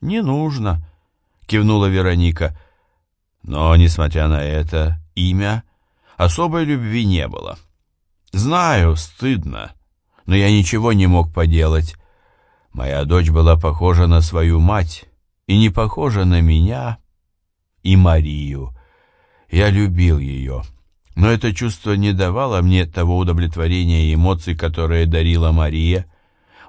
«Не нужно», — кивнула Вероника. Но, несмотря на это, имя особой любви не было. «Знаю, стыдно, но я ничего не мог поделать. Моя дочь была похожа на свою мать и не похожа на меня и Марию. Я любил ее, но это чувство не давало мне того удовлетворения и эмоций, которые дарила Мария.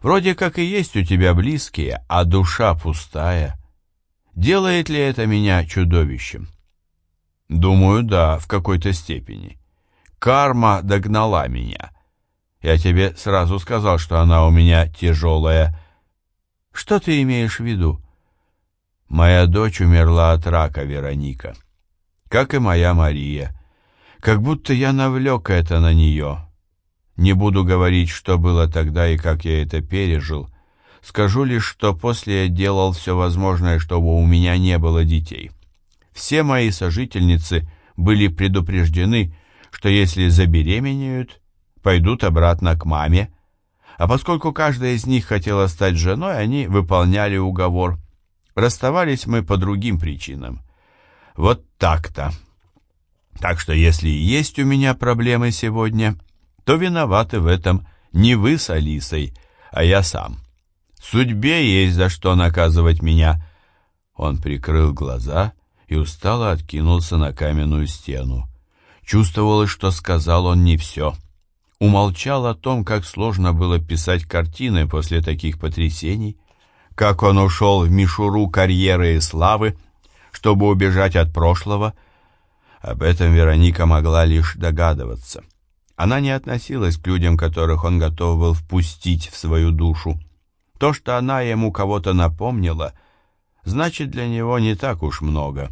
Вроде как и есть у тебя близкие, а душа пустая. Делает ли это меня чудовищем? Думаю, да, в какой-то степени. Карма догнала меня. Я тебе сразу сказал, что она у меня тяжелая. Что ты имеешь в виду? Моя дочь умерла от рака, Вероника. Как и моя Мария. Как будто я навлек это на нее. Не буду говорить, что было тогда и как я это пережил. Скажу лишь, что после я делал все возможное, чтобы у меня не было детей. Все мои сожительницы были предупреждены, что если забеременеют, пойдут обратно к маме, а поскольку каждая из них хотела стать женой, они выполняли уговор. Расставались мы по другим причинам. Вот так-то. Так что если есть у меня проблемы сегодня, то виноваты в этом не вы с Алисой, а я сам. Судьбе есть за что наказывать меня. Он прикрыл глаза и устало откинулся на каменную стену. Чувствовалось, что сказал он не все. Умолчал о том, как сложно было писать картины после таких потрясений, как он ушел в мишуру карьеры и славы, чтобы убежать от прошлого. Об этом Вероника могла лишь догадываться. Она не относилась к людям, которых он готов был впустить в свою душу. То, что она ему кого-то напомнила, значит для него не так уж много.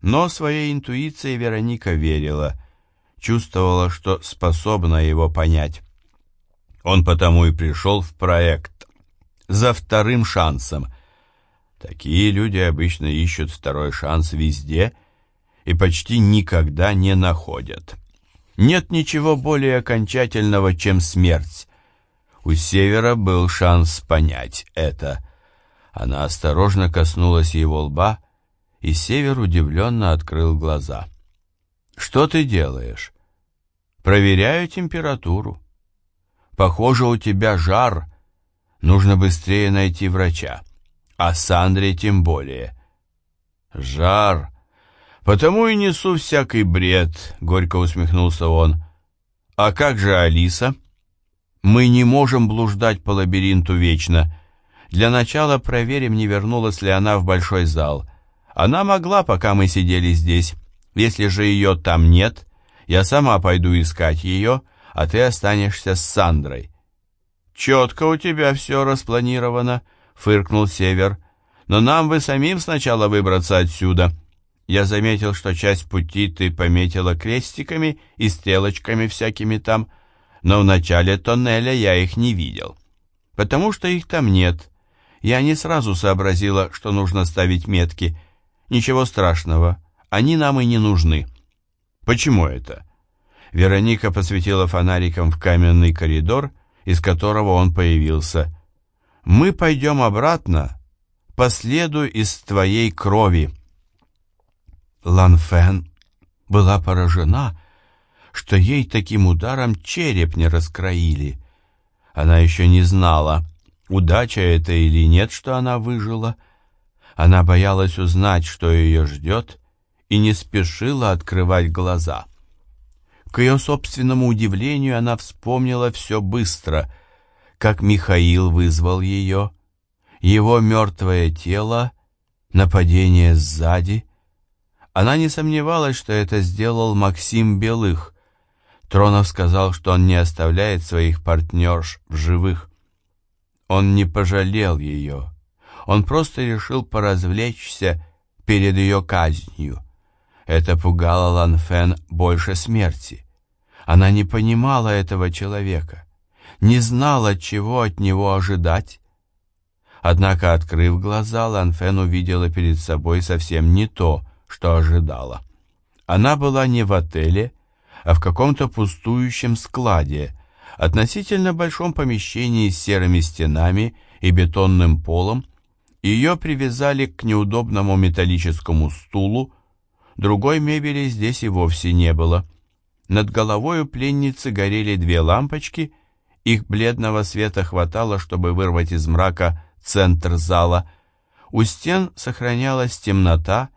Но своей интуиции Вероника верила, чувствовала, что способна его понять. Он потому и пришел в проект за вторым шансом. Такие люди обычно ищут второй шанс везде и почти никогда не находят. Нет ничего более окончательного, чем смерть. У Севера был шанс понять это. Она осторожно коснулась его лба, и Север удивленно открыл глаза. «Что ты делаешь?» «Проверяю температуру. Похоже, у тебя жар. Нужно быстрее найти врача. А Сандре тем более». «Жар. Потому и несу всякий бред», — горько усмехнулся он. «А как же Алиса?» «Мы не можем блуждать по лабиринту вечно. Для начала проверим, не вернулась ли она в большой зал». Она могла, пока мы сидели здесь. Если же ее там нет, я сама пойду искать ее, а ты останешься с Сандрой». «Четко у тебя все распланировано», — фыркнул Север. «Но нам бы самим сначала выбраться отсюда». Я заметил, что часть пути ты пометила крестиками и стрелочками всякими там, но в начале тоннеля я их не видел. Потому что их там нет. Я не сразу сообразила, что нужно ставить метки — Ничего страшного, они нам и не нужны. Почему это? Вероника посветила фонариком в каменный коридор, из которого он появился. Мы пойдем обратно по следу из твоей крови. Ланфен была поражена, что ей таким ударом череп не раскроили. Она еще не знала, удача это или нет, что она выжила — она боялась узнать, что ее ждет, и не спешила открывать глаза. К ее собственному удивлению она вспомнила все быстро, как Михаил вызвал ее, его мертвое тело, нападение сзади. Она не сомневалась, что это сделал Максим Белых. Тронов сказал, что он не оставляет своих партнерш в живых. Он не пожалел ее. Он просто решил поразвлечься перед ее казнью. Это пугало Ланфен больше смерти. Она не понимала этого человека, не знала, чего от него ожидать. Однако, открыв глаза, Ланфен увидела перед собой совсем не то, что ожидала. Она была не в отеле, а в каком-то пустующем складе, относительно большом помещении с серыми стенами и бетонным полом, Ее привязали к неудобному металлическому стулу, другой мебели здесь и вовсе не было. Над головой у пленницы горели две лампочки, их бледного света хватало, чтобы вырвать из мрака центр зала. У стен сохранялась темнота,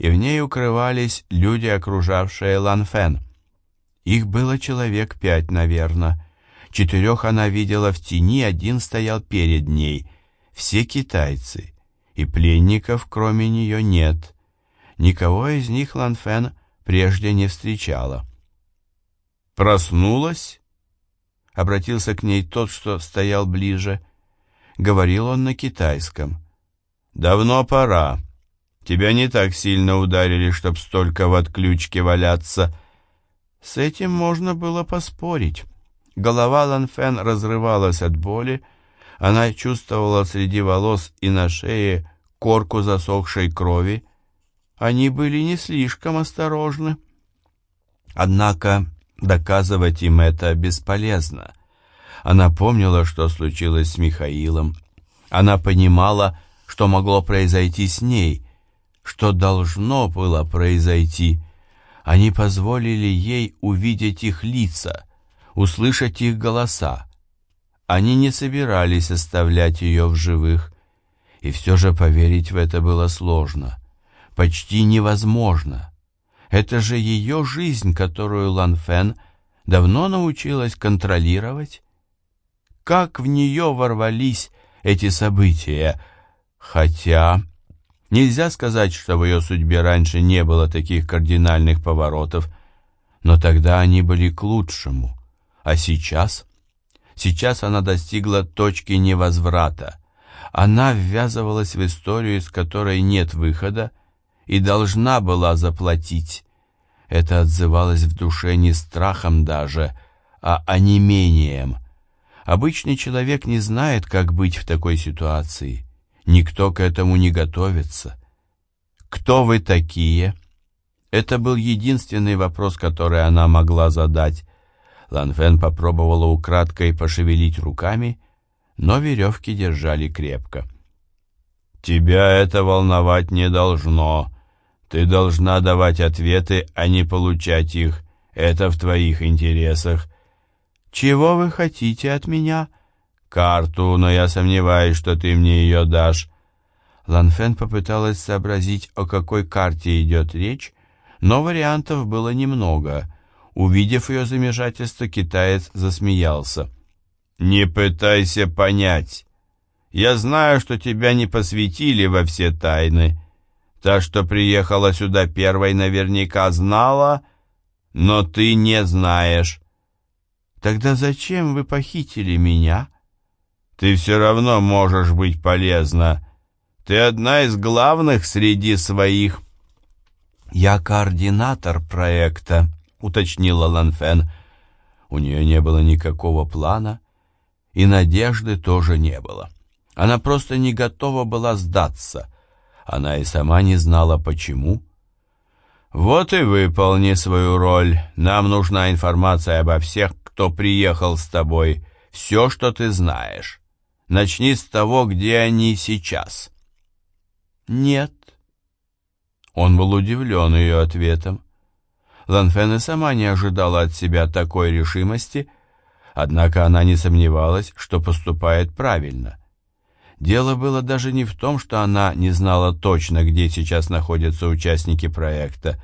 и в ней укрывались люди, окружавшие Ланфен. Их было человек пять, наверное. Четырех она видела в тени, один стоял перед ней. Все китайцы. И пленников, кроме нее, нет. Никого из них Ланфен прежде не встречала. «Проснулась?» — обратился к ней тот, что стоял ближе. Говорил он на китайском. «Давно пора. Тебя не так сильно ударили, чтоб столько в отключке валяться». С этим можно было поспорить. Голова Ланфен разрывалась от боли, она чувствовала среди волос и на шее корку засохшей крови. Они были не слишком осторожны. Однако доказывать им это бесполезно. Она помнила, что случилось с Михаилом. Она понимала, что могло произойти с ней, что должно было произойти. Они позволили ей увидеть их лица, услышать их голоса. Они не собирались оставлять ее в живых, и все же поверить в это было сложно, почти невозможно. Это же ее жизнь, которую Лан Фен давно научилась контролировать. Как в нее ворвались эти события, хотя Нельзя сказать, что в ее судьбе раньше не было таких кардинальных поворотов, но тогда они были к лучшему. А сейчас? Сейчас она достигла точки невозврата. Она ввязывалась в историю, из которой нет выхода, и должна была заплатить. Это отзывалось в душе не страхом даже, а онемением. Обычный человек не знает, как быть в такой ситуации. Никто к этому не готовится. «Кто вы такие?» Это был единственный вопрос, который она могла задать. Ланфен попробовала украдкой пошевелить руками, но веревки держали крепко. «Тебя это волновать не должно. Ты должна давать ответы, а не получать их. Это в твоих интересах». «Чего вы хотите от меня?» Карту, но я сомневаюсь, что ты мне ее дашь». Ланфен попыталась сообразить, о какой карте идет речь, но вариантов было немного. Увидев ее замешательство, китаец засмеялся. «Не пытайся понять. Я знаю, что тебя не посвятили во все тайны. Та, что приехала сюда первой, наверняка знала, но ты не знаешь». «Тогда зачем вы похитили меня?» Ты все равно можешь быть полезна. Ты одна из главных среди своих. Я координатор проекта, уточнила Ланфен. У нее не было никакого плана, и надежды тоже не было. Она просто не готова была сдаться. Она и сама не знала, почему. «Вот и выполни свою роль. Нам нужна информация обо всех, кто приехал с тобой. Все, что ты знаешь». Начни с того, где они сейчас». «Нет». Он был удивлен ее ответом. Ланфен и сама не ожидала от себя такой решимости, однако она не сомневалась, что поступает правильно. Дело было даже не в том, что она не знала точно, где сейчас находятся участники проекта.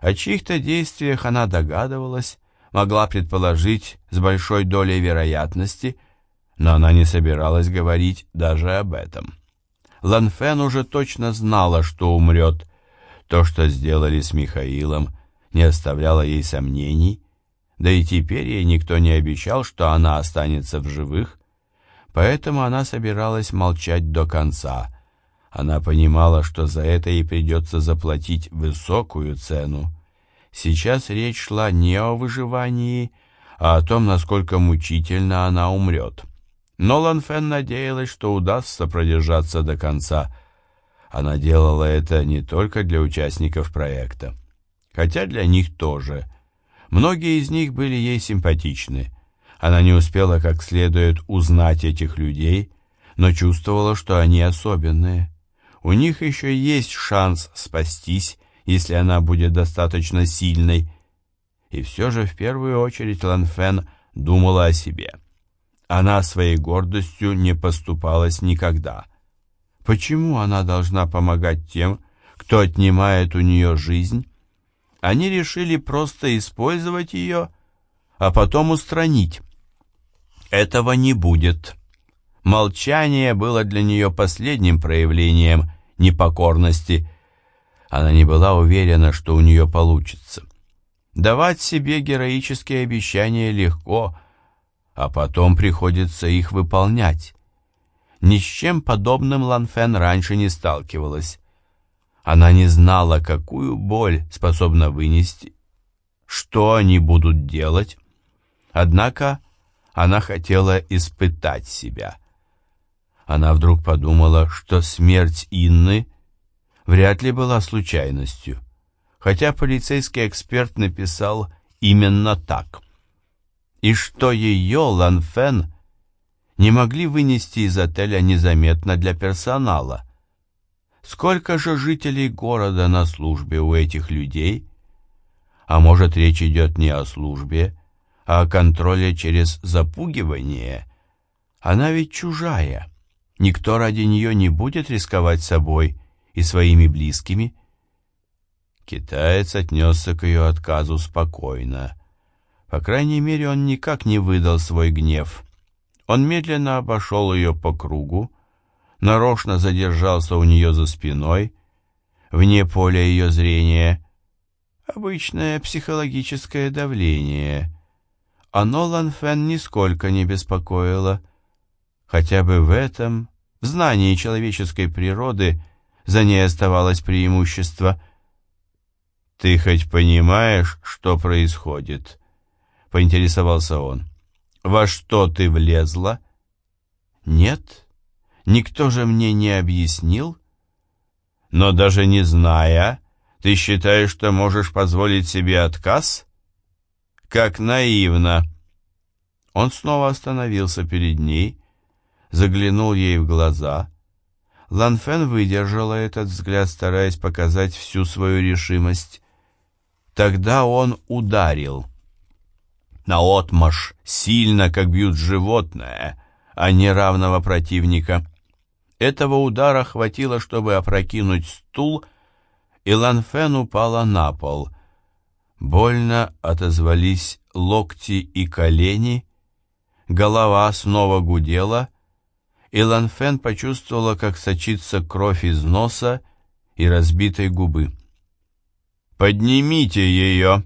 О чьих-то действиях она догадывалась, могла предположить с большой долей вероятности, но она не собиралась говорить даже об этом. Ланфен уже точно знала, что умрет. То, что сделали с Михаилом, не оставляло ей сомнений, да и теперь ей никто не обещал, что она останется в живых, поэтому она собиралась молчать до конца. Она понимала, что за это ей придется заплатить высокую цену. Сейчас речь шла не о выживании, а о том, насколько мучительно она умрет. Но Ланфен надеялась, что удастся продержаться до конца. Она делала это не только для участников проекта, хотя для них тоже. Многие из них были ей симпатичны. Она не успела как следует узнать этих людей, но чувствовала, что они особенные. У них еще есть шанс спастись, если она будет достаточно сильной. И все же в первую очередь Ланфен думала о себе. Она своей гордостью не поступалась никогда. Почему она должна помогать тем, кто отнимает у нее жизнь? Они решили просто использовать ее, а потом устранить. Этого не будет. Молчание было для нее последним проявлением непокорности. Она не была уверена, что у нее получится. Давать себе героические обещания легко, а потом приходится их выполнять. Ни с чем подобным Ланфен раньше не сталкивалась. Она не знала, какую боль способна вынести, что они будут делать. Однако она хотела испытать себя. Она вдруг подумала, что смерть Инны вряд ли была случайностью, хотя полицейский эксперт написал именно так. И что ее, Ланфен, не могли вынести из отеля незаметно для персонала. Сколько же жителей города на службе у этих людей? А может, речь идет не о службе, а о контроле через запугивание? Она ведь чужая. Никто ради нее не будет рисковать собой и своими близкими. Китаец отнесся к ее отказу спокойно. По крайней мере, он никак не выдал свой гнев. Он медленно обошел ее по кругу, нарочно задержался у нее за спиной, вне поля ее зрения. Обычное психологическое давление. Оно Ланфен нисколько не беспокоило. Хотя бы в этом, в знании человеческой природы, за ней оставалось преимущество. «Ты хоть понимаешь, что происходит?» — поинтересовался он. «Во что ты влезла?» «Нет, никто же мне не объяснил». «Но даже не зная, ты считаешь, что можешь позволить себе отказ?» «Как наивно!» Он снова остановился перед ней, заглянул ей в глаза. Ланфен выдержала этот взгляд, стараясь показать всю свою решимость. Тогда он ударил наотмашь, сильно, как бьют животное, а не равного противника. Этого удара хватило, чтобы опрокинуть стул, и Ланфен упала на пол. Больно отозвались локти и колени, голова снова гудела, и Ланфен почувствовала, как сочится кровь из носа и разбитой губы. «Поднимите ее!»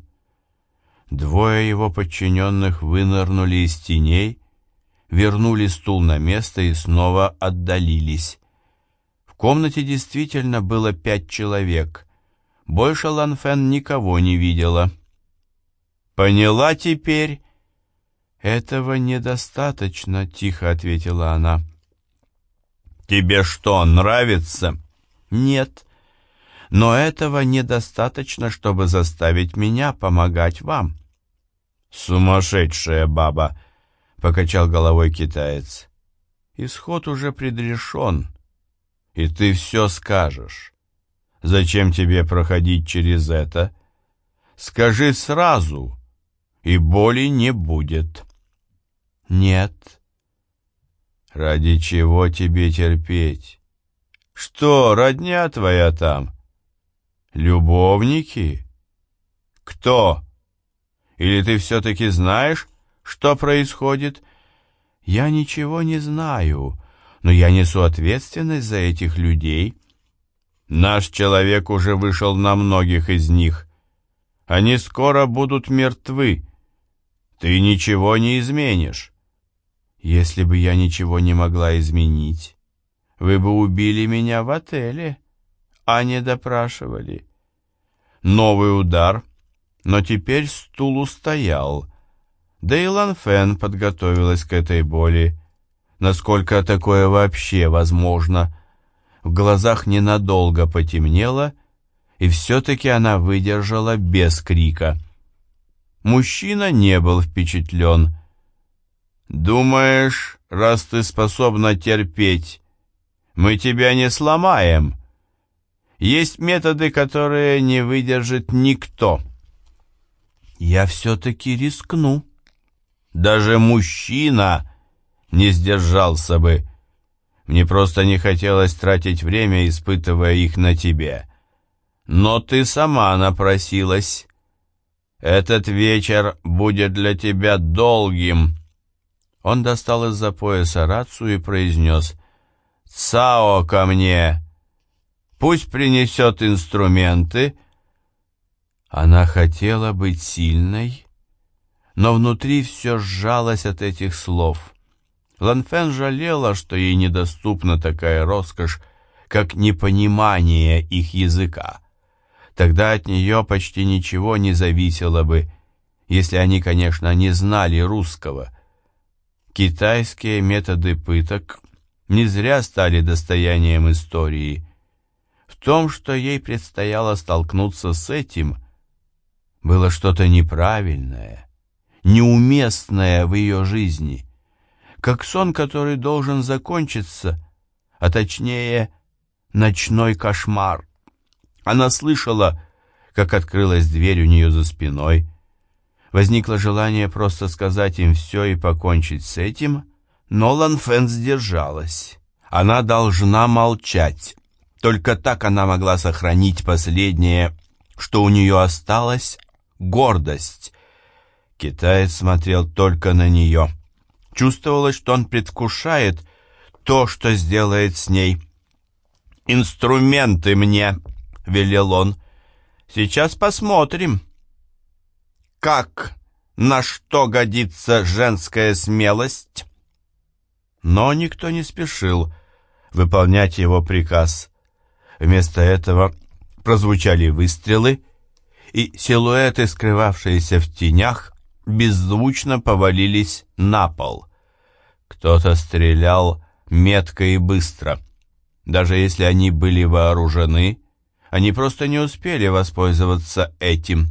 Двое его подчиненных вынырнули из теней, вернули стул на место и снова отдалились. В комнате действительно было пять человек. Больше Ланфен никого не видела. «Поняла теперь?» «Этого недостаточно», — тихо ответила она. «Тебе что, нравится?» «Нет. Но этого недостаточно, чтобы заставить меня помогать вам». «Сумасшедшая баба!» — покачал головой китаец. «Исход уже предрешен, и ты все скажешь. Зачем тебе проходить через это? Скажи сразу, и боли не будет». «Нет». «Ради чего тебе терпеть? Что, родня твоя там? Любовники? Кто?» Или ты все-таки знаешь, что происходит? Я ничего не знаю, но я несу ответственность за этих людей. Наш человек уже вышел на многих из них. Они скоро будут мертвы. Ты ничего не изменишь. Если бы я ничего не могла изменить, вы бы убили меня в отеле, а не допрашивали. Новый удар — но теперь стул устоял. Да и Ланфен подготовилась к этой боли. Насколько такое вообще возможно? В глазах ненадолго потемнело, и все-таки она выдержала без крика. Мужчина не был впечатлен. «Думаешь, раз ты способна терпеть, мы тебя не сломаем. Есть методы, которые не выдержит никто. Я все-таки рискну. Даже мужчина не сдержался бы. Мне просто не хотелось тратить время, испытывая их на тебе. Но ты сама напросилась. Этот вечер будет для тебя долгим. Он достал из-за пояса рацию и произнес «Цао ко мне! Пусть принесет инструменты!» Она хотела быть сильной, но внутри все сжалось от этих слов. Ланфен жалела, что ей недоступна такая роскошь, как непонимание их языка. Тогда от нее почти ничего не зависело бы, если они, конечно, не знали русского. Китайские методы пыток не зря стали достоянием истории. В том, что ей предстояло столкнуться с этим, было что-то неправильное, неуместное в ее жизни, как сон, который должен закончиться, а точнее, ночной кошмар. Она слышала, как открылась дверь у нее за спиной. Возникло желание просто сказать им все и покончить с этим, но Ланфен сдержалась. Она должна молчать. Только так она могла сохранить последнее, что у нее осталось, гордость. Китаец смотрел только на нее. Чувствовалось, что он предвкушает то, что сделает с ней. «Инструменты мне!» — велел он. «Сейчас посмотрим, как, на что годится женская смелость». Но никто не спешил выполнять его приказ. Вместо этого прозвучали выстрелы, и силуэты, скрывавшиеся в тенях, беззвучно повалились на пол. Кто-то стрелял метко и быстро. Даже если они были вооружены, они просто не успели воспользоваться этим.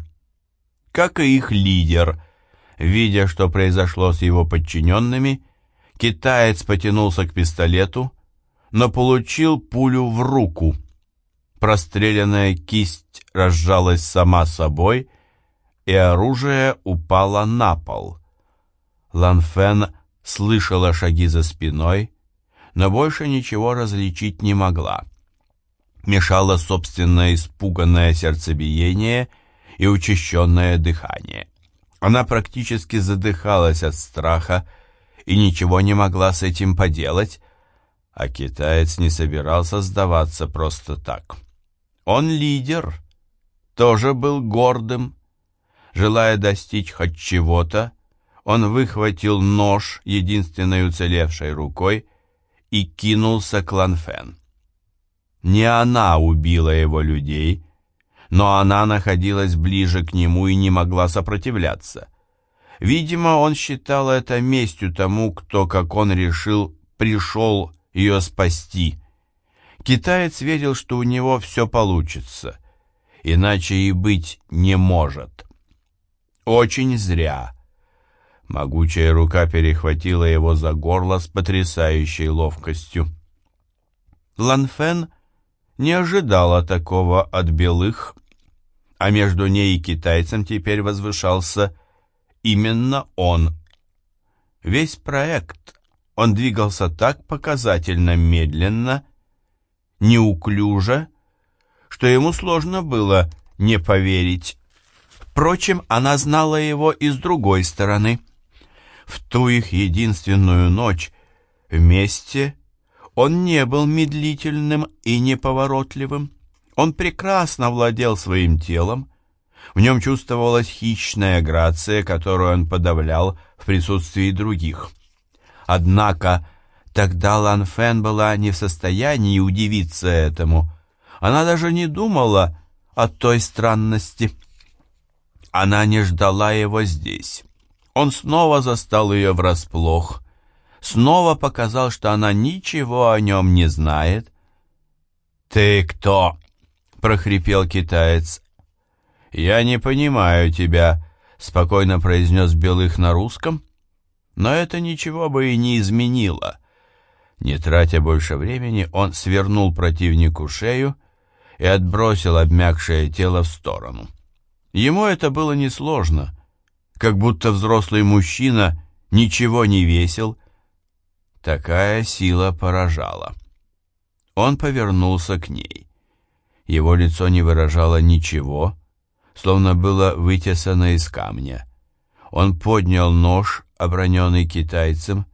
Как и их лидер, видя, что произошло с его подчиненными, китаец потянулся к пистолету, но получил пулю в руку. Простреленная кисть разжалась сама собой, и оружие упало на пол. Ланфен слышала шаги за спиной, но больше ничего различить не могла мешало собственное испуганное сердцебиение и учащенное дыхание. Она практически задыхалась от страха и ничего не могла с этим поделать, а китаец не собирался сдаваться просто так. Он лидер, тоже был гордым. Желая достичь хоть чего-то, он выхватил нож единственной уцелевшей рукой и кинулся к Ланфен. Не она убила его людей, но она находилась ближе к нему и не могла сопротивляться. Видимо, он считал это местью тому, кто, как он решил, пришел ее спасти. Китаец верил, что у него все получится, иначе и быть не может. Очень зря. Могучая рука перехватила его за горло с потрясающей ловкостью. Ланфен не ожидала такого от белых, а между ней и китайцем теперь возвышался именно он. Весь проект он двигался так показательно медленно, неуклюже, что ему сложно было не поверить. Впрочем, она знала его и с другой стороны. В ту их единственную ночь вместе он не был медлительным и неповоротливым. Он прекрасно владел своим телом. В нем чувствовалась хищная грация, которую он подавлял в присутствии других. Однако тогда Лан Фен была не в состоянии удивиться этому. Она даже не думала о той странности. Она не ждала его здесь. Он снова застал ее врасплох — снова показал, что она ничего о нем не знает. «Ты кто?» — прохрипел китаец. «Я не понимаю тебя», — спокойно произнес Белых на русском. но это ничего бы и не изменило. Не тратя больше времени, он свернул противнику шею и отбросил обмякшее тело в сторону. Ему это было несложно, как будто взрослый мужчина ничего не весил. Такая сила поражала. Он повернулся к ней. Его лицо не выражало ничего, словно было вытесано из камня. Он поднял нож, оброненный китайцем,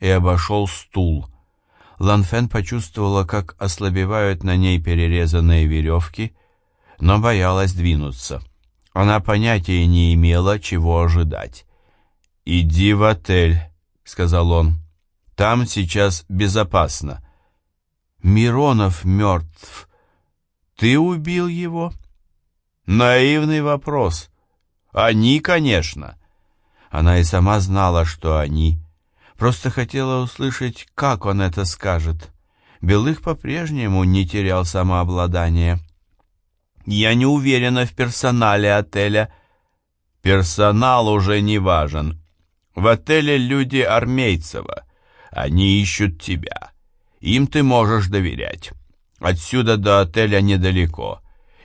и обошел стул. Ланфен почувствовала, как ослабевают на ней перерезанные веревки, но боялась двинуться. Она понятия не имела, чего ожидать. «Иди в отель», — сказал он. «Там сейчас безопасно». «Миронов мертв. Ты убил его?» «Наивный вопрос. Они, конечно». Она и сама знала, что они. Просто хотела услышать, как он это скажет. Белых по-прежнему не терял самообладание. «Я не уверена в персонале отеля». «Персонал уже не важен. В отеле люди Армейцева. Они ищут тебя. Им ты можешь доверять. Отсюда до отеля недалеко.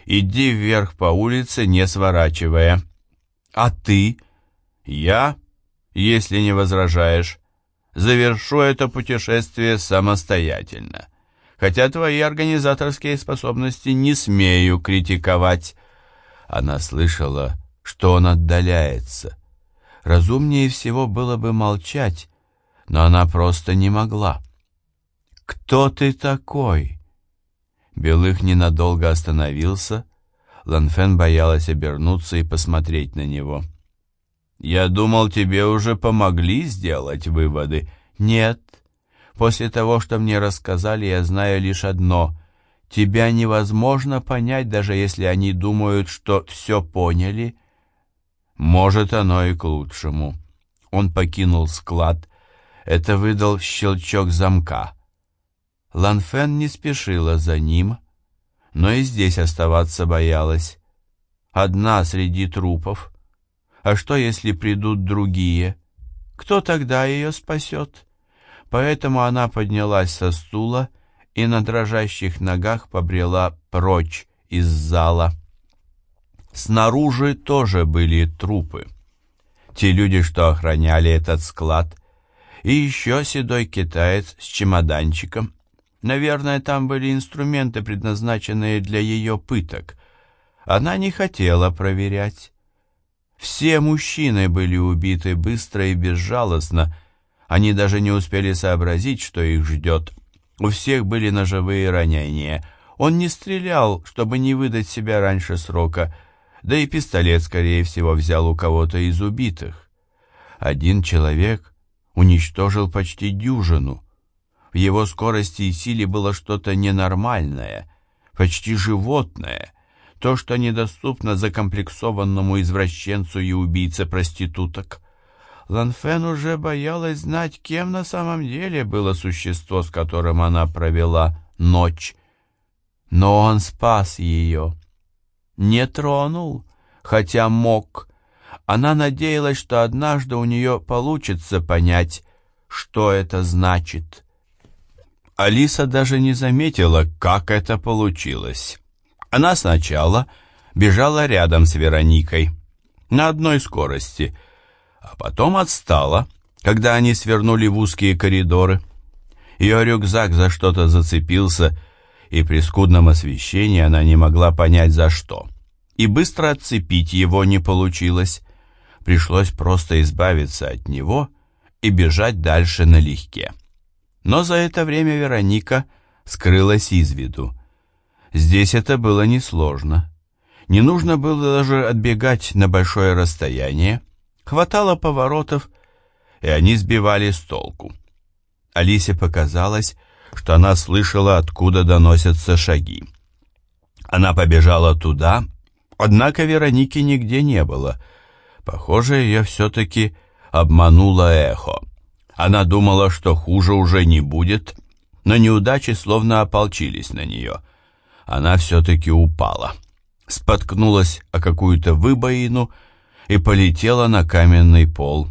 Иди вверх по улице, не сворачивая. А ты?» «Я, если не возражаешь, завершу это путешествие самостоятельно, хотя твои организаторские способности не смею критиковать». Она слышала, что он отдаляется. Разумнее всего было бы молчать, но она просто не могла. «Кто ты такой?» Белых ненадолго остановился. Ланфен боялась обернуться и посмотреть на него. «Я думал, тебе уже помогли сделать выводы». «Нет. После того, что мне рассказали, я знаю лишь одно. Тебя невозможно понять, даже если они думают, что все поняли». «Может, оно и к лучшему». Он покинул склад. Это выдал щелчок замка. Ланфен не спешила за ним, но и здесь оставаться боялась. Одна среди трупов — а что, если придут другие? Кто тогда ее спасет? Поэтому она поднялась со стула и на дрожащих ногах побрела прочь из зала. Снаружи тоже были трупы. Те люди, что охраняли этот склад, и еще седой китаец с чемоданчиком. Наверное, там были инструменты, предназначенные для ее пыток. Она не хотела проверять. Все мужчины были убиты быстро и безжалостно. Они даже не успели сообразить, что их ждет. У всех были ножевые ранения. Он не стрелял, чтобы не выдать себя раньше срока, да и пистолет, скорее всего, взял у кого-то из убитых. Один человек уничтожил почти дюжину. В его скорости и силе было что-то ненормальное, почти животное — то, что недоступно закомплексованному извращенцу и убийце проституток. Ланфен уже боялась знать, кем на самом деле было существо, с которым она провела ночь. Но он спас ее. Не тронул, хотя мог. Она надеялась, что однажды у нее получится понять, что это значит. Алиса даже не заметила, как это получилось. Она сначала бежала рядом с Вероникой, на одной скорости, а потом отстала, когда они свернули в узкие коридоры. Ее рюкзак за что-то зацепился, и при скудном освещении она не могла понять за что. И быстро отцепить его не получилось. Пришлось просто избавиться от него и бежать дальше налегке. Но за это время Вероника скрылась из виду. Здесь это было несложно. Не нужно было даже отбегать на большое расстояние. Хватало поворотов, и они сбивали с толку. Алисе показалось, что она слышала, откуда доносятся шаги. Она побежала туда, однако Вероники нигде не было. Похоже, ее все-таки обмануло эхо. Она думала, что хуже уже не будет, но неудачи словно ополчились на нее — она все-таки упала, споткнулась о какую-то выбоину и полетела на каменный пол.